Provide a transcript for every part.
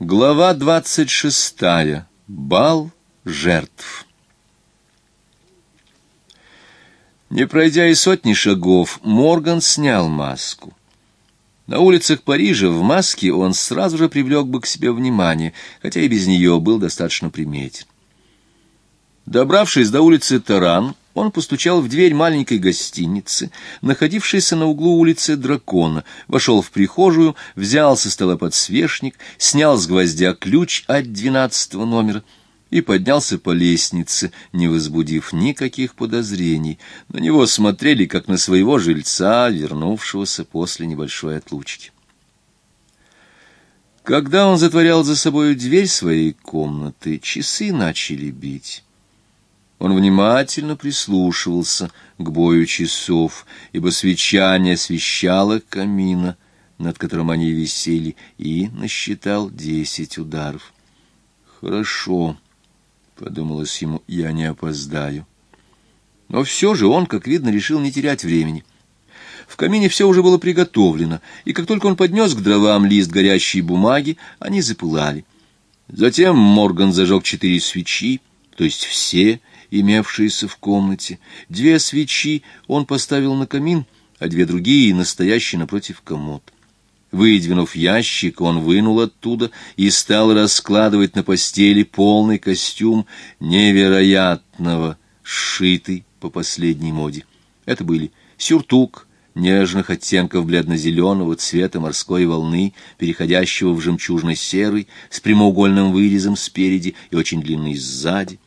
Глава двадцать шестая. Бал жертв. Не пройдя и сотни шагов, Морган снял маску. На улицах Парижа в маске он сразу же привлек бы к себе внимание, хотя и без нее был достаточно приметен. Добравшись до улицы Таран, он постучал в дверь маленькой гостиницы, находившейся на углу улицы Дракона, вошел в прихожую, взял со стола подсвечник, снял с гвоздя ключ от двенадцатого номера и поднялся по лестнице, не возбудив никаких подозрений. На него смотрели, как на своего жильца, вернувшегося после небольшой отлучки. Когда он затворял за собой дверь своей комнаты, часы начали бить. Он внимательно прислушивался к бою часов, ибо свеча не освещала камина, над которым они висели, и насчитал десять ударов. «Хорошо», — подумалось ему, — «я не опоздаю». Но все же он, как видно, решил не терять времени. В камине все уже было приготовлено, и как только он поднес к дровам лист горящей бумаги, они запылали. Затем Морган зажег четыре свечи, то есть все, имевшиеся в комнате. Две свечи он поставил на камин, а две другие настоящие напротив комод. Выдвинув ящик, он вынул оттуда и стал раскладывать на постели полный костюм невероятного, сшитый по последней моде. Это были сюртук, нежных оттенков бледно-зеленого цвета морской волны, переходящего в жемчужно-серый, с прямоугольным вырезом спереди и очень длинный сзади,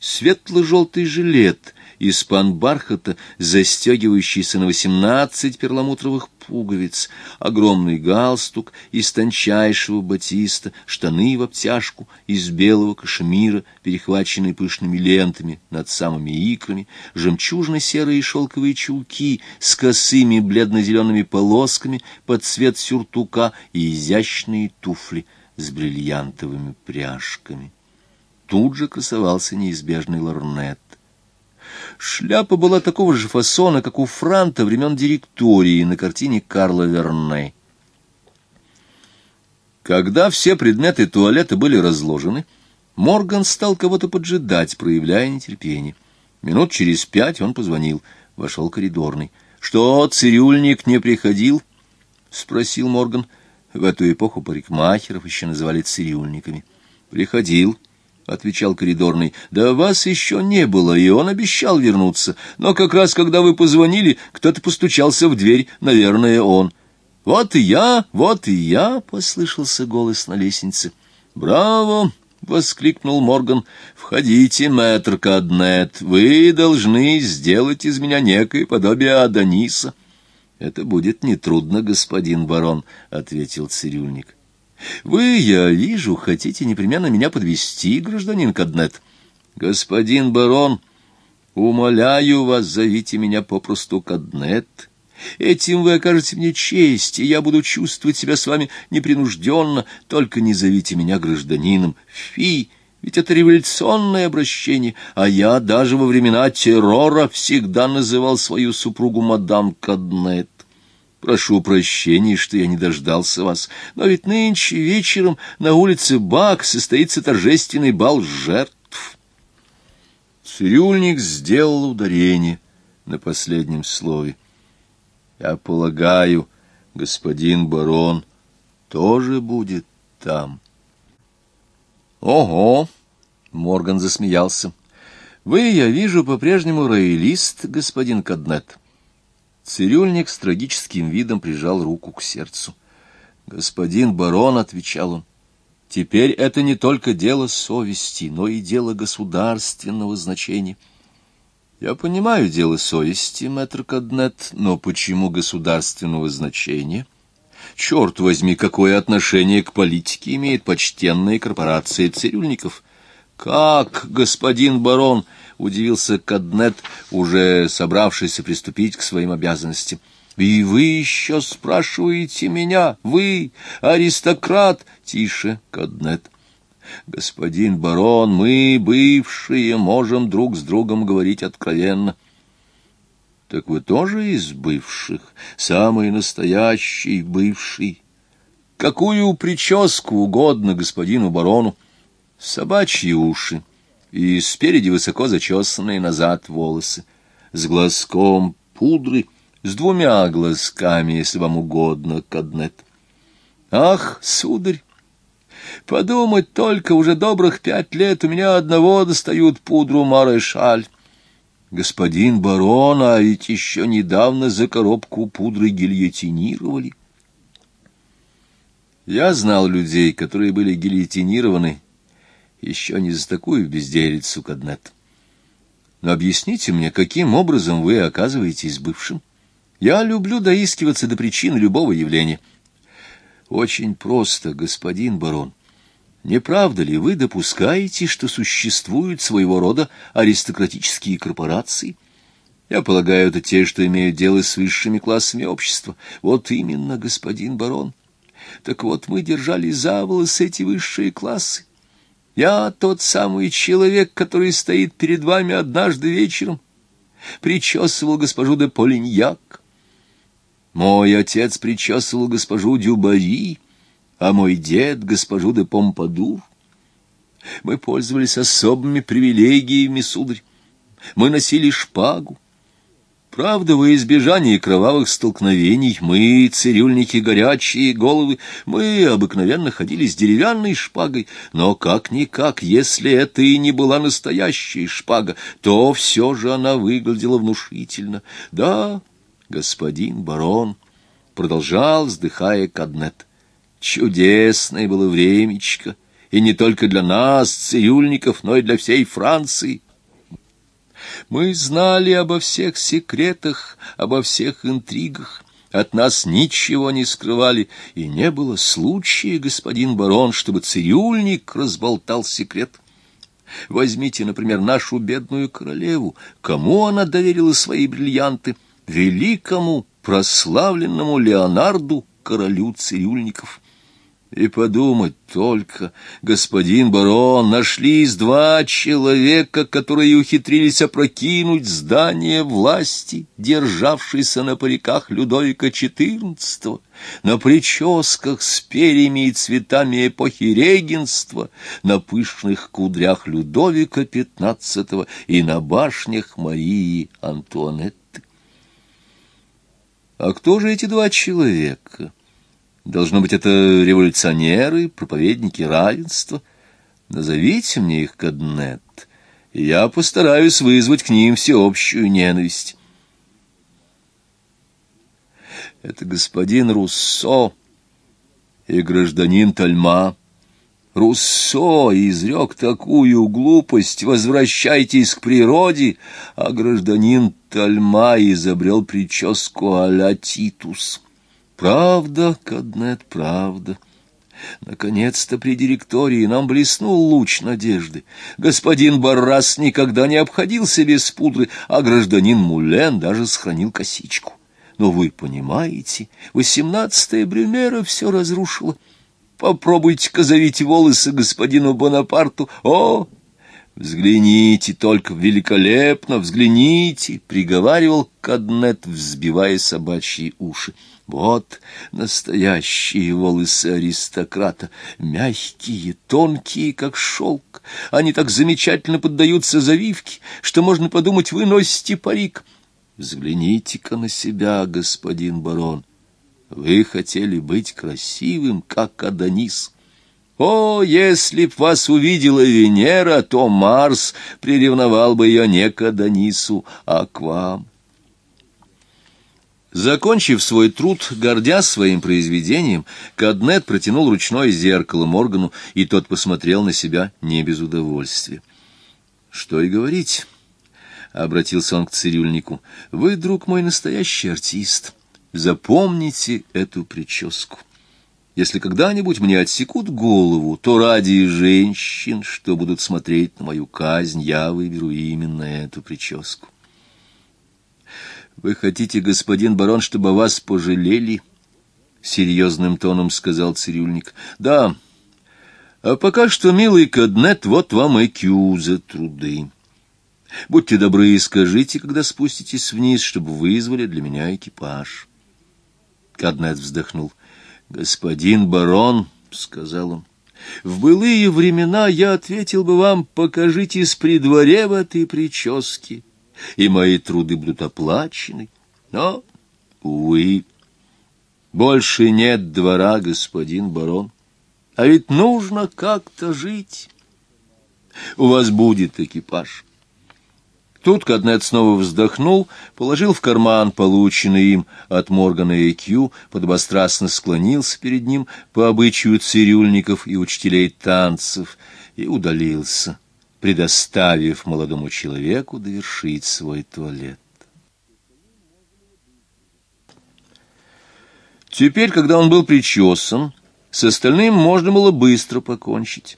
Светло-желтый жилет из пан-бархата, застегивающийся на восемнадцать перламутровых пуговиц, огромный галстук из тончайшего батиста, штаны в обтяжку из белого кашемира, перехваченные пышными лентами над самыми икрами, жемчужно-серые шелковые чулки с косыми бледно-зелеными полосками под цвет сюртука и изящные туфли с бриллиантовыми пряжками тут же красовался неизбежный лорнет. Шляпа была такого же фасона, как у Франта времен директории на картине Карла Верне. Когда все предметы туалета были разложены, Морган стал кого-то поджидать, проявляя нетерпение. Минут через пять он позвонил. Вошел коридорный. — Что, цирюльник не приходил? — спросил Морган. В эту эпоху парикмахеров еще называли цирюльниками. — Приходил, — отвечал коридорный. — Да вас еще не было, и он обещал вернуться. Но как раз, когда вы позвонили, кто-то постучался в дверь, наверное, он. — Вот и я, вот и я, — послышался голос на лестнице. — Браво! — воскликнул Морган. — Входите, мэтр Каднет, вы должны сделать из меня некое подобие Адониса. — Это будет нетрудно, господин барон, — ответил цирюльник. Вы, я вижу, хотите непременно меня подвести, гражданин Каднет. Господин барон, умоляю вас, зовите меня попросту Каднет. Этим вы окажете мне честь, и я буду чувствовать себя с вами непринужденно. Только не зовите меня гражданином. Фи, ведь это революционное обращение, а я даже во времена террора всегда называл свою супругу мадам Каднет. Прошу прощения, что я не дождался вас, но ведь нынче вечером на улице Бак состоится торжественный бал жертв. Цирюльник сделал ударение на последнем слове. Я полагаю, господин барон тоже будет там. Ого! Морган засмеялся. Вы, я вижу, по-прежнему роялист, господин Каднет. Цирюльник с трагическим видом прижал руку к сердцу. «Господин барон», — отвечал он, — «теперь это не только дело совести, но и дело государственного значения». «Я понимаю дело совести, мэтр Каднет, но почему государственного значения?» «Черт возьми, какое отношение к политике имеет почтенная корпорация цирюльников?» «Как, господин барон?» — удивился Каднет, уже собравшийся приступить к своим обязанностям. «И вы еще спрашиваете меня? Вы, аристократ?» «Тише, Каднет». «Господин барон, мы, бывшие, можем друг с другом говорить откровенно». «Так вы тоже из бывших, самый настоящий бывший?» какую прическу угодно господину барону. Собачьи уши и спереди высоко зачесанные назад волосы, с глазком пудры, с двумя глазками, если вам угодно, каднет. Ах, сударь, подумать только, уже добрых пять лет у меня одного достают пудру Марешаль. Господин барон, а ведь еще недавно за коробку пудры гильотинировали. Я знал людей, которые были гильотинированы еще не за такую безделицу, Каднет. Но объясните мне, каким образом вы оказываетесь бывшим? Я люблю доискиваться до причины любого явления. Очень просто, господин барон. Не правда ли вы допускаете, что существуют своего рода аристократические корпорации? Я полагаю, это те, что имеют дело с высшими классами общества. Вот именно, господин барон. Так вот, мы держали за волосы эти высшие классы. Я тот самый человек, который стоит перед вами однажды вечером, причесывал госпожу де Полиньяк. Мой отец причесывал госпожу Дюбари, а мой дед — госпожу де Помпадур. Мы пользовались особыми привилегиями, сударь. Мы носили шпагу, Правда, во избежание кровавых столкновений мы, цирюльники горячие головы, мы обыкновенно ходили с деревянной шпагой, но как-никак, если это и не была настоящая шпага, то все же она выглядела внушительно. Да, господин барон, продолжал, вздыхая Каднет, чудесное было времечко, и не только для нас, цирюльников, но и для всей Франции. Мы знали обо всех секретах, обо всех интригах. От нас ничего не скрывали, и не было случая, господин барон, чтобы цирюльник разболтал секрет. Возьмите, например, нашу бедную королеву. Кому она доверила свои бриллианты? Великому, прославленному Леонарду, королю цирюльников. И подумать только, господин барон, нашлись два человека, которые ухитрились опрокинуть здание власти, державшейся на париках Людовика XIV, на прическах с перьями и цветами эпохи регенства, на пышных кудрях Людовика XV и на башнях Марии Антуанетты. А кто же эти два человека? Должно быть, это революционеры, проповедники равенства. Назовите мне их, Каднет, и я постараюсь вызвать к ним всеобщую ненависть. Это господин Руссо и гражданин Тальма. Руссо изрек такую глупость, возвращайтесь к природе, а гражданин Тальма изобрел прическу а-ля Титус. Правда, Каднет, правда. Наконец-то при директории нам блеснул луч надежды. Господин Баррас никогда не обходился без пудры, а гражданин Мулен даже сохранил косичку. Но вы понимаете, восемнадцатая Брюмера все разрушила. Попробуйте-ка завить волосы господину Бонапарту. О, «Взгляните только великолепно, взгляните!» — приговаривал Каднет, взбивая собачьи уши. «Вот настоящие волосы аристократа, мягкие, тонкие, как шелк. Они так замечательно поддаются завивке, что можно подумать, вы носите парик. Взгляните-ка на себя, господин барон. Вы хотели быть красивым, как Адонис». О, если б вас увидела Венера, то Марс приревновал бы ее не к Адонису, а к вам. Закончив свой труд, гордясь своим произведением, Каднет протянул ручное зеркало Моргану, и тот посмотрел на себя не без удовольствия. — Что и говорить, — обратился он к цирюльнику, — вы, друг мой, настоящий артист. Запомните эту прическу. Если когда-нибудь мне отсекут голову, то ради женщин, что будут смотреть на мою казнь, я выберу именно эту прическу. Вы хотите, господин барон, чтобы вас пожалели? Серьезным тоном сказал цирюльник. Да. А пока что, милый Каднет, вот вам и кю за труды. Будьте добры и скажите, когда спуститесь вниз, чтобы вызвали для меня экипаж. Каднет вздохнул. «Господин барон», — сказал он, — «в былые времена я ответил бы вам, покажитесь при дворе в этой прическе, и мои труды будут оплачены. Но, увы, больше нет двора, господин барон, а ведь нужно как-то жить. У вас будет экипаж». Тут Каднет снова вздохнул, положил в карман полученный им от Моргана и Кью, подобострастно склонился перед ним по обычаю цирюльников и учителей танцев и удалился, предоставив молодому человеку довершить свой туалет. Теперь, когда он был причесан, с остальным можно было быстро покончить.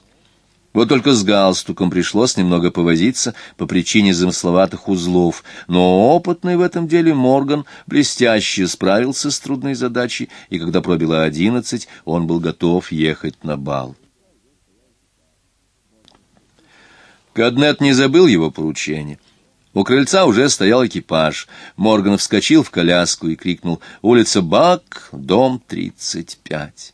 Вот только с галстуком пришлось немного повозиться по причине замысловатых узлов, но опытный в этом деле Морган блестяще справился с трудной задачей, и когда пробило одиннадцать, он был готов ехать на бал. Каднет не забыл его поручение. У крыльца уже стоял экипаж. Морган вскочил в коляску и крикнул «Улица Бак, дом тридцать пять».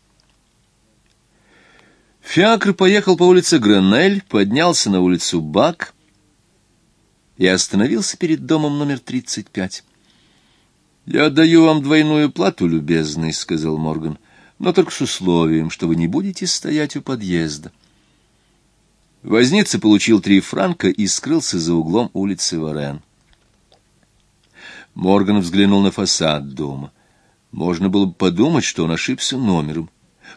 Фиакр поехал по улице Гренель, поднялся на улицу Бак и остановился перед домом номер 35. «Я даю вам двойную плату, любезный», — сказал Морган, — «но только с условием, что вы не будете стоять у подъезда». Возница получил три франка и скрылся за углом улицы Варен. Морган взглянул на фасад дома. Можно было бы подумать, что он ошибся номером.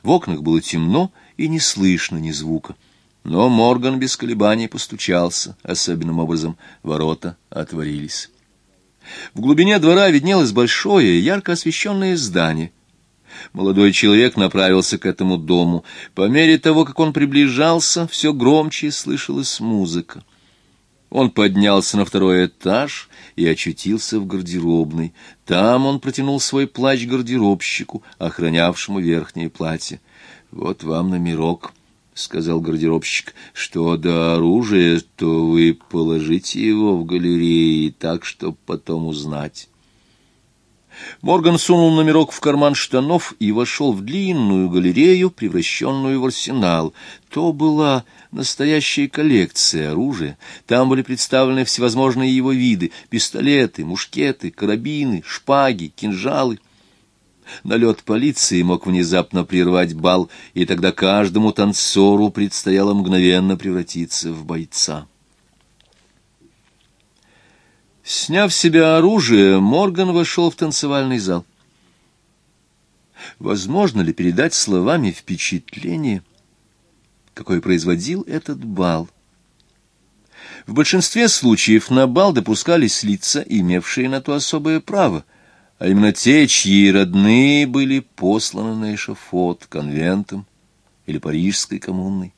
В окнах было темно, и не слышно ни звука. Но Морган без колебаний постучался, особенным образом ворота отворились. В глубине двора виднелось большое, ярко освещенное здание. Молодой человек направился к этому дому. По мере того, как он приближался, все громче слышалась музыка. Он поднялся на второй этаж и очутился в гардеробной. Там он протянул свой плащ гардеробщику, охранявшему верхнее платье. «Вот вам номерок», — сказал гардеробщик. «Что до оружия, то вы положите его в галерее так, чтобы потом узнать». Морган сунул номерок в карман штанов и вошел в длинную галерею, превращенную в арсенал. То была настоящая коллекция оружия. Там были представлены всевозможные его виды — пистолеты, мушкеты, карабины, шпаги, кинжалы — Налет полиции мог внезапно прервать бал, и тогда каждому танцору предстояло мгновенно превратиться в бойца. Сняв с себя оружие, Морган вошел в танцевальный зал. Возможно ли передать словами впечатление, какое производил этот бал? В большинстве случаев на бал допускались лица, имевшие на то особое право — а именно те, чьи родные были посланы на эшафот конвентом или парижской коммуной,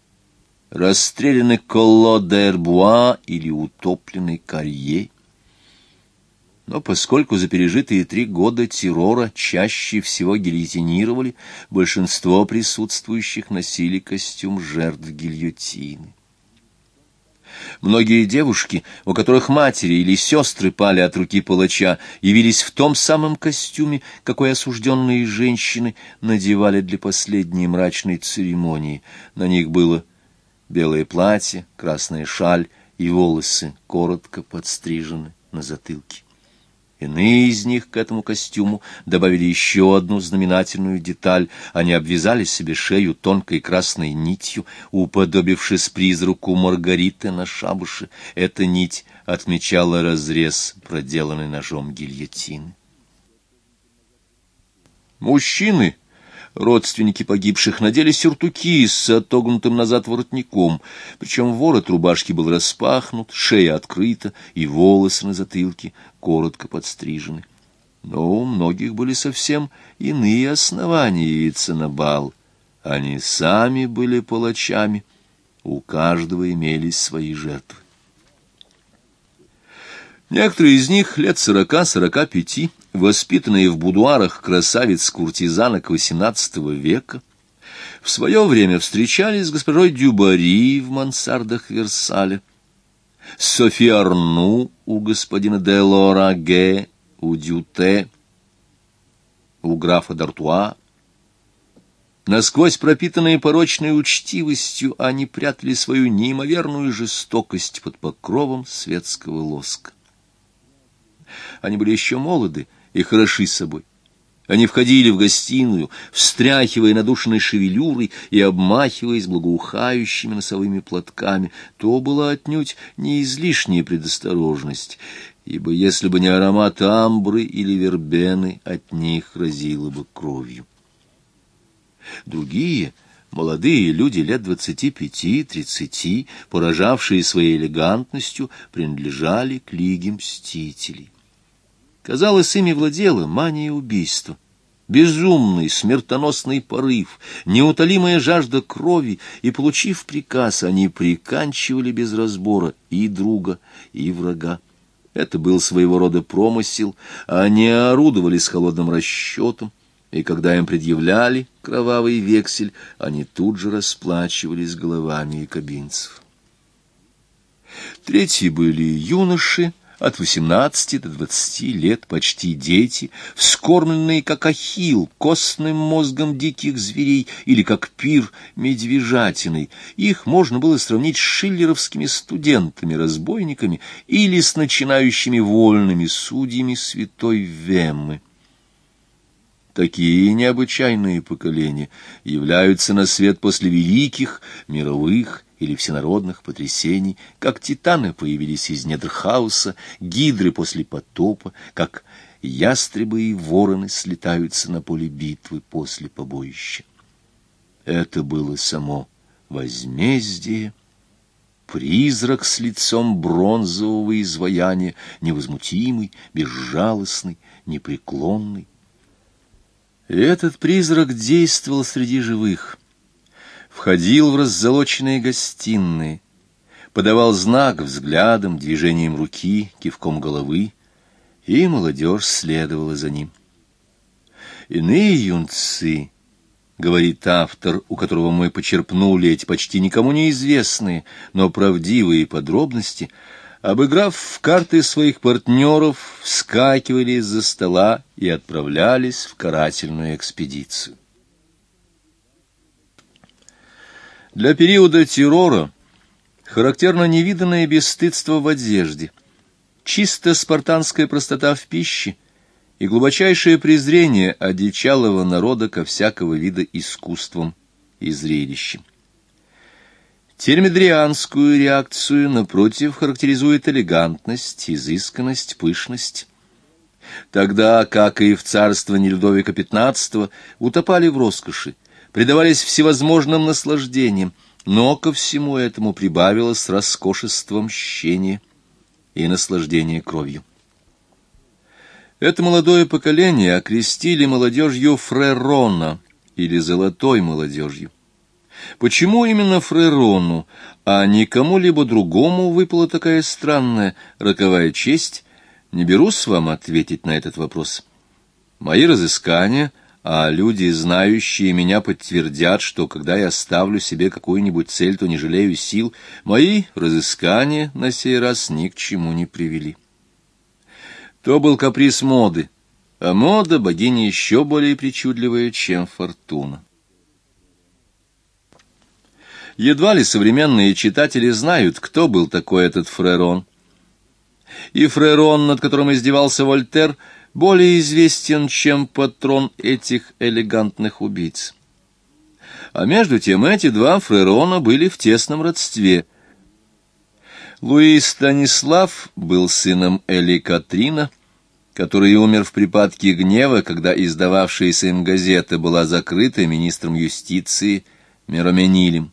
расстреляны Колло д'Эрбуа или утоплены Карье. Но поскольку за пережитые три года террора чаще всего гильотинировали, большинство присутствующих носили костюм жертв гильотины. Многие девушки, у которых матери или сестры пали от руки палача, явились в том самом костюме, какой осужденные женщины надевали для последней мрачной церемонии. На них было белое платье, красная шаль и волосы, коротко подстрижены на затылке. Иные из них к этому костюму добавили еще одну знаменательную деталь. Они обвязали себе шею тонкой красной нитью, уподобившись призраку Маргариты на шабуше. Эта нить отмечала разрез, проделанный ножом гильотины. Мужчины Родственники погибших надели сюртуки с отогнутым назад воротником, причем ворот рубашки был распахнут, шея открыта, и волосы на затылке коротко подстрижены. Но у многих были совсем иные основания явиться на бал. Они сами были палачами, у каждого имелись свои жертвы. Некоторые из них лет сорока-сорока пяти, воспитанные в будуарах красавиц-куртизанок XVIII века, в свое время встречались с госпожой Дюбари в мансардах Версаля, Софи Арну у господина де Лораге, у Дюте, у графа Д'Артуа, Насквозь пропитанные порочной учтивостью, они прятали свою неимоверную жестокость под покровом светского лоска. Они были еще молоды и хороши собой. Они входили в гостиную, встряхивая надушенной шевелюрой и обмахиваясь благоухающими носовыми платками. То была отнюдь не излишняя предосторожность, ибо если бы не аромат амбры или вербены, от них разило бы кровью. Другие, молодые люди лет двадцати пяти-тридцати, поражавшие своей элегантностью, принадлежали к лиге мстителей. Казалось, ими владела мания убийства. Безумный, смертоносный порыв, неутолимая жажда крови, и, получив приказ, они приканчивали без разбора и друга, и врага. Это был своего рода промысел, а они орудовали с холодным расчетом, и когда им предъявляли кровавый вексель, они тут же расплачивались головами и кабинцев. Третьи были юноши, от восемнадцати до двадцати лет почти дети, вскормленные как ахилл костным мозгом диких зверей или как пир медвежатиной. Их можно было сравнить с шиллеровскими студентами-разбойниками или с начинающими вольными судьями святой Веммы. Такие необычайные поколения являются на свет после великих мировых или всенародных потрясений, как титаны появились из недр хаоса, гидры после потопа, как ястребы и вороны слетаются на поле битвы после побоища. Это было само возмездие, призрак с лицом бронзового изваяния, невозмутимый, безжалостный, непреклонный, этот призрак действовал среди живых, входил в раззолоченные гостиные, подавал знак взглядом, движением руки, кивком головы, и молодежь следовала за ним. Иные юнцы, говорит автор, у которого мы почерпнули эти почти никому неизвестные, но правдивые подробности — обыграв в карты своих партнеров, вскакивали из-за стола и отправлялись в карательную экспедицию. Для периода террора характерно невиданное бесстыдство в одежде, чисто спартанская простота в пище и глубочайшее презрение одичалого народа ко всякого вида искусствам и зрелищам. Термидрианскую реакцию, напротив, характеризует элегантность, изысканность, пышность. Тогда, как и в царствовании Людовика XV, утопали в роскоши, предавались всевозможным наслаждениям, но ко всему этому прибавилось роскошество мщения и наслаждение кровью. Это молодое поколение окрестили молодежью Фрерона или золотой молодежью. Почему именно Фрерону, а не кому-либо другому выпала такая странная роковая честь, не берусь вам ответить на этот вопрос. Мои разыскания, а люди, знающие меня, подтвердят, что когда я ставлю себе какую-нибудь цель, то не жалею сил, мои разыскания на сей раз ни к чему не привели. То был каприз моды, а мода — богиня еще более причудливая, чем фортуна. Едва ли современные читатели знают, кто был такой этот Фрерон. И Фрерон, над которым издевался Вольтер, более известен, чем патрон этих элегантных убийц. А между тем эти два Фрерона были в тесном родстве. Луи Станислав был сыном Эли Катрина, который умер в припадке гнева, когда издававшаяся им газета была закрыта министром юстиции Мироменилем.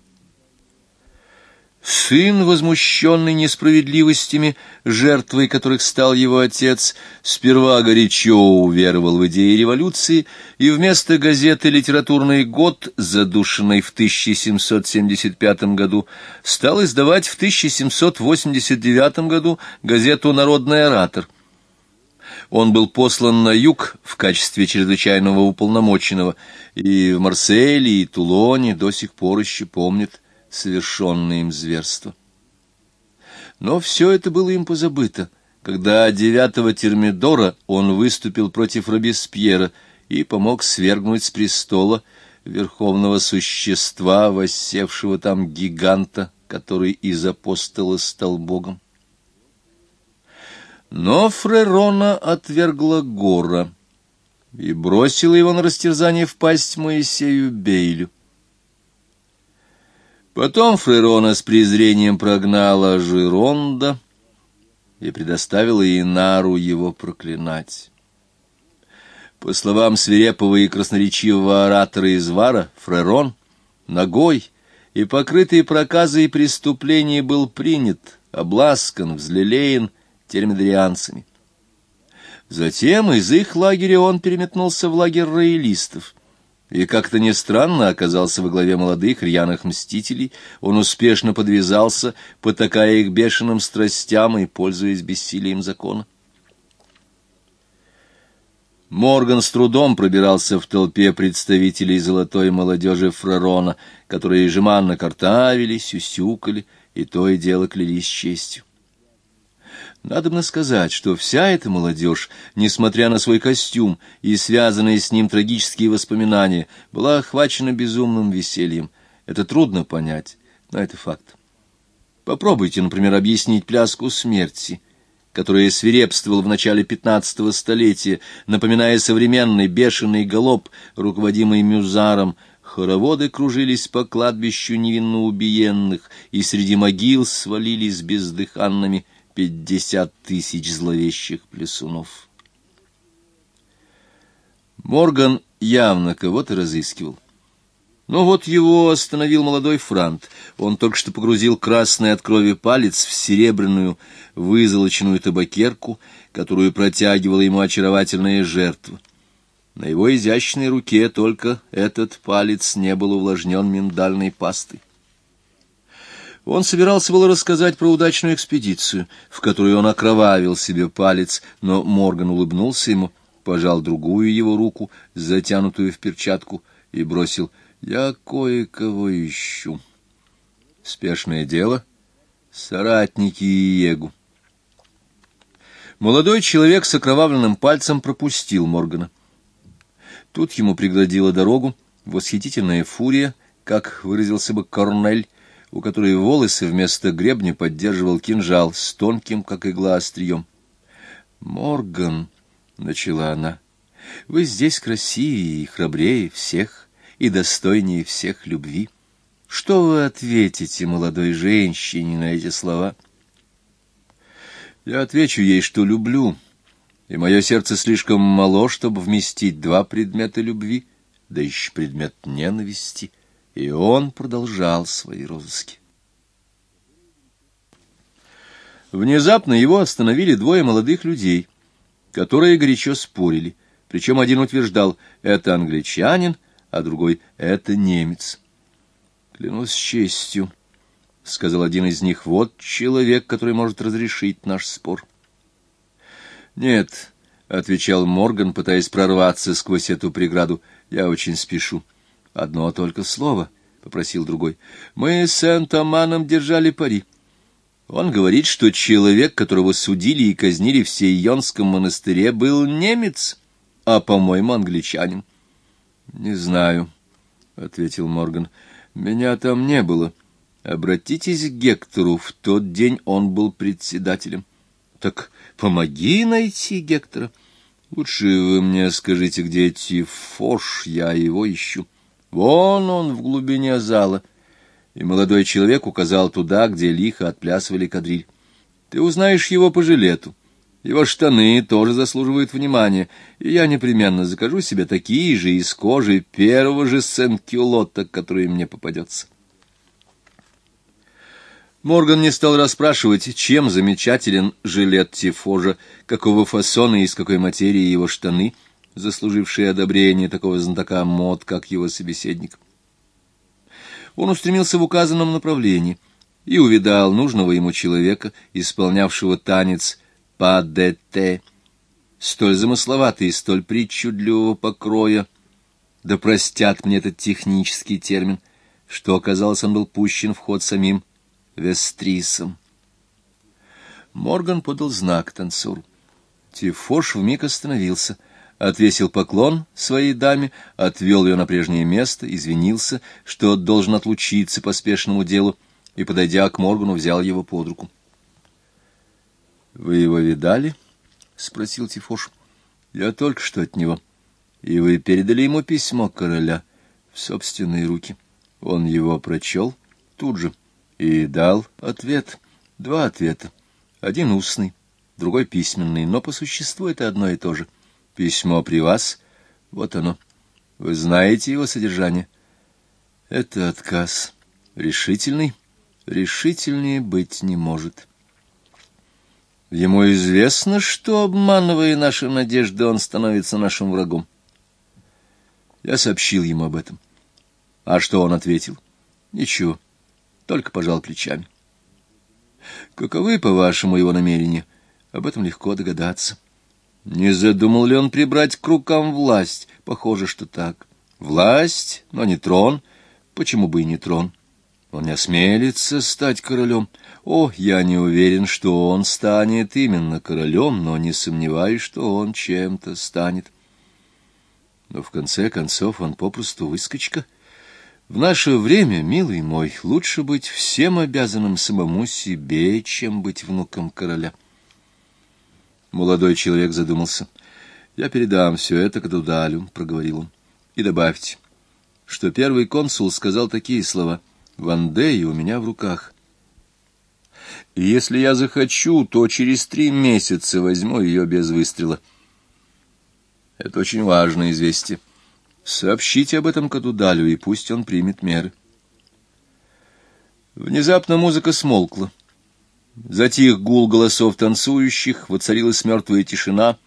Сын, возмущенный несправедливостями, жертвой которых стал его отец, сперва горячо уверовал в идеи революции, и вместо газеты «Литературный год», задушенной в 1775 году, стал издавать в 1789 году газету «Народный оратор». Он был послан на юг в качестве чрезвычайного уполномоченного, и в Марселе и Тулоне до сих пор еще помнят совершенное им зверство. Но все это было им позабыто, когда девятого Термидора он выступил против Робеспьера и помог свергнуть с престола верховного существа, воссевшего там гиганта, который из апостола стал Богом. Но Фрерона отвергла гора и бросила его на растерзание в пасть Моисею Бейлю. Потом Фрерона с презрением прогнала Жиронда и предоставила Инару его проклинать. По словам свирепого и красноречивого оратора из Вара, Фрерон ногой и покрытый проказой преступлений был принят, обласкан, взлелеян термидрианцами. Затем из их лагеря он переметнулся в лагерь роялистов, и как-то не странно оказался во главе молодых рьяных мстителей, он успешно подвязался, потакая их бешеным страстям и пользуясь бессилием закона. Морган с трудом пробирался в толпе представителей золотой молодежи Фрерона, которые жеманно картавили, сюсюкали и то и дело клялись честью. Надобно сказать, что вся эта молодежь, несмотря на свой костюм и связанные с ним трагические воспоминания, была охвачена безумным весельем. Это трудно понять, но это факт. Попробуйте, например, объяснить пляску смерти, которая свирепствовала в начале пятнадцатого столетия, напоминая современный бешеный галоп, руководимый Мюзаром. Хороводы кружились по кладбищу невинно убиенных, и среди могил свалились бездыханными пятьдесят тысяч зловещих плесунов. Морган явно кого-то разыскивал. Но вот его остановил молодой франт. Он только что погрузил красный от крови палец в серебряную вызолоченную табакерку, которую протягивала ему очаровательная жертва. На его изящной руке только этот палец не был увлажнен миндальной пастой. Он собирался было рассказать про удачную экспедицию, в которой он окровавил себе палец, но Морган улыбнулся ему, пожал другую его руку, затянутую в перчатку, и бросил «Я кое-кого ищу». Спешное дело. Соратники Иегу. Молодой человек с окровавленным пальцем пропустил Моргана. Тут ему преградила дорогу восхитительная фурия, как выразился бы Корнель, у которой волосы вместо гребня поддерживал кинжал с тонким, как игла, острием. «Морган», — начала она, — «вы здесь красивее и храбрее всех, и достойнее всех любви. Что вы ответите молодой женщине на эти слова?» «Я отвечу ей, что люблю, и мое сердце слишком мало, чтобы вместить два предмета любви, да еще предмет ненависти» и он продолжал свои розыски. Внезапно его остановили двое молодых людей, которые горячо спорили, причем один утверждал «это англичанин», а другой «это немец». «Клянусь честью», — сказал один из них, — «вот человек, который может разрешить наш спор». «Нет», — отвечал Морган, пытаясь прорваться сквозь эту преграду, — «я очень спешу». Одно только слово, — попросил другой. Мы с Сент-Аманом держали пари. Он говорит, что человек, которого судили и казнили в Сейонском монастыре, был немец, а, по-моему, англичанин. — Не знаю, — ответил Морган. — Меня там не было. Обратитесь к Гектору. В тот день он был председателем. — Так помоги найти Гектора. Лучше вы мне скажите, где Тифош, я его ищу. — Вон он в глубине зала. И молодой человек указал туда, где лихо отплясывали кадриль. Ты узнаешь его по жилету. Его штаны тоже заслуживают внимания, и я непременно закажу себе такие же из кожи первого же сен-кюлота, который мне попадется. Морган не стал расспрашивать, чем замечателен жилет Тифожа, какого фасона и из какой материи его штаны — заслуживший одобрение такого знатока мод, как его собеседник. Он устремился в указанном направлении и увидал нужного ему человека, исполнявшего танец па-де-те, столь замысловатый и столь причудливого покроя, да простят мне этот технический термин, что, оказалось, он был пущен в ход самим Вестрисом. Морган подал знак танцору. Тифош вмиг остановился — отвесил поклон своей даме, отвел ее на прежнее место, извинился, что должен отлучиться по спешному делу, и, подойдя к Моргану, взял его под руку. — Вы его видали? — спросил Тифош. — Я только что от него. И вы передали ему письмо короля в собственные руки. Он его прочел тут же и дал ответ. Два ответа. Один устный, другой письменный, но по существу это одно и то же. Письмо при вас, вот оно. Вы знаете его содержание? Это отказ. Решительный? Решительнее быть не может. Ему известно, что, обманывая наши надежды, он становится нашим врагом. Я сообщил ему об этом. А что он ответил? Ничего, только пожал плечами. Каковы, по-вашему, его намерения? Об этом легко догадаться. Не задумал ли он прибрать к рукам власть? Похоже, что так. Власть, но не трон. Почему бы и не трон? Он не осмелится стать королем. О, я не уверен, что он станет именно королем, но не сомневаюсь, что он чем-то станет. Но в конце концов он попросту выскочка. В наше время, милый мой, лучше быть всем обязанным самому себе, чем быть внуком короля. Молодой человек задумался. «Я передам все это Кадудалю», — проговорил он. «И добавьте, что первый консул сказал такие слова. «Вандея у меня в руках». Если я захочу, то через три месяца возьму ее без выстрела. Это очень важное известие. Сообщите об этом Кадудалю, и пусть он примет меры. Внезапно музыка смолкла. Затих гул голосов танцующих, воцарилась мертвая тишина,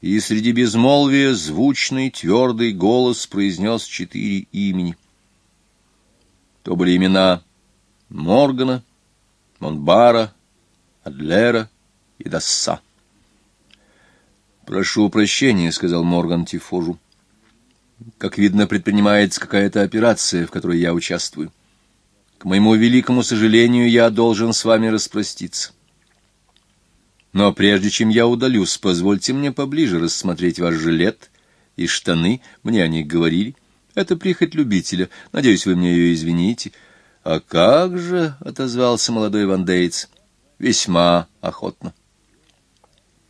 и среди безмолвия звучный твердый голос произнес четыре имени. То были имена Моргана, Монбара, Адлера и Дасса. «Прошу прощения», — сказал Морган Тифожу. «Как видно, предпринимается какая-то операция, в которой я участвую. К моему великому сожалению, я должен с вами распроститься. Но прежде чем я удалюсь, позвольте мне поближе рассмотреть ваш жилет и штаны, мне о них говорили. Это прихоть любителя, надеюсь, вы мне ее извините». «А как же?» — отозвался молодой вандеец. «Весьма охотно».